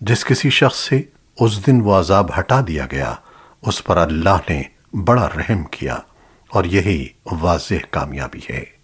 جس کسی شخص سے اس دن وہ عذاب ہٹا دیا گیا، اس پر اللہ نے بڑا رحم کیا اور یہی واضح کامیابی ہے۔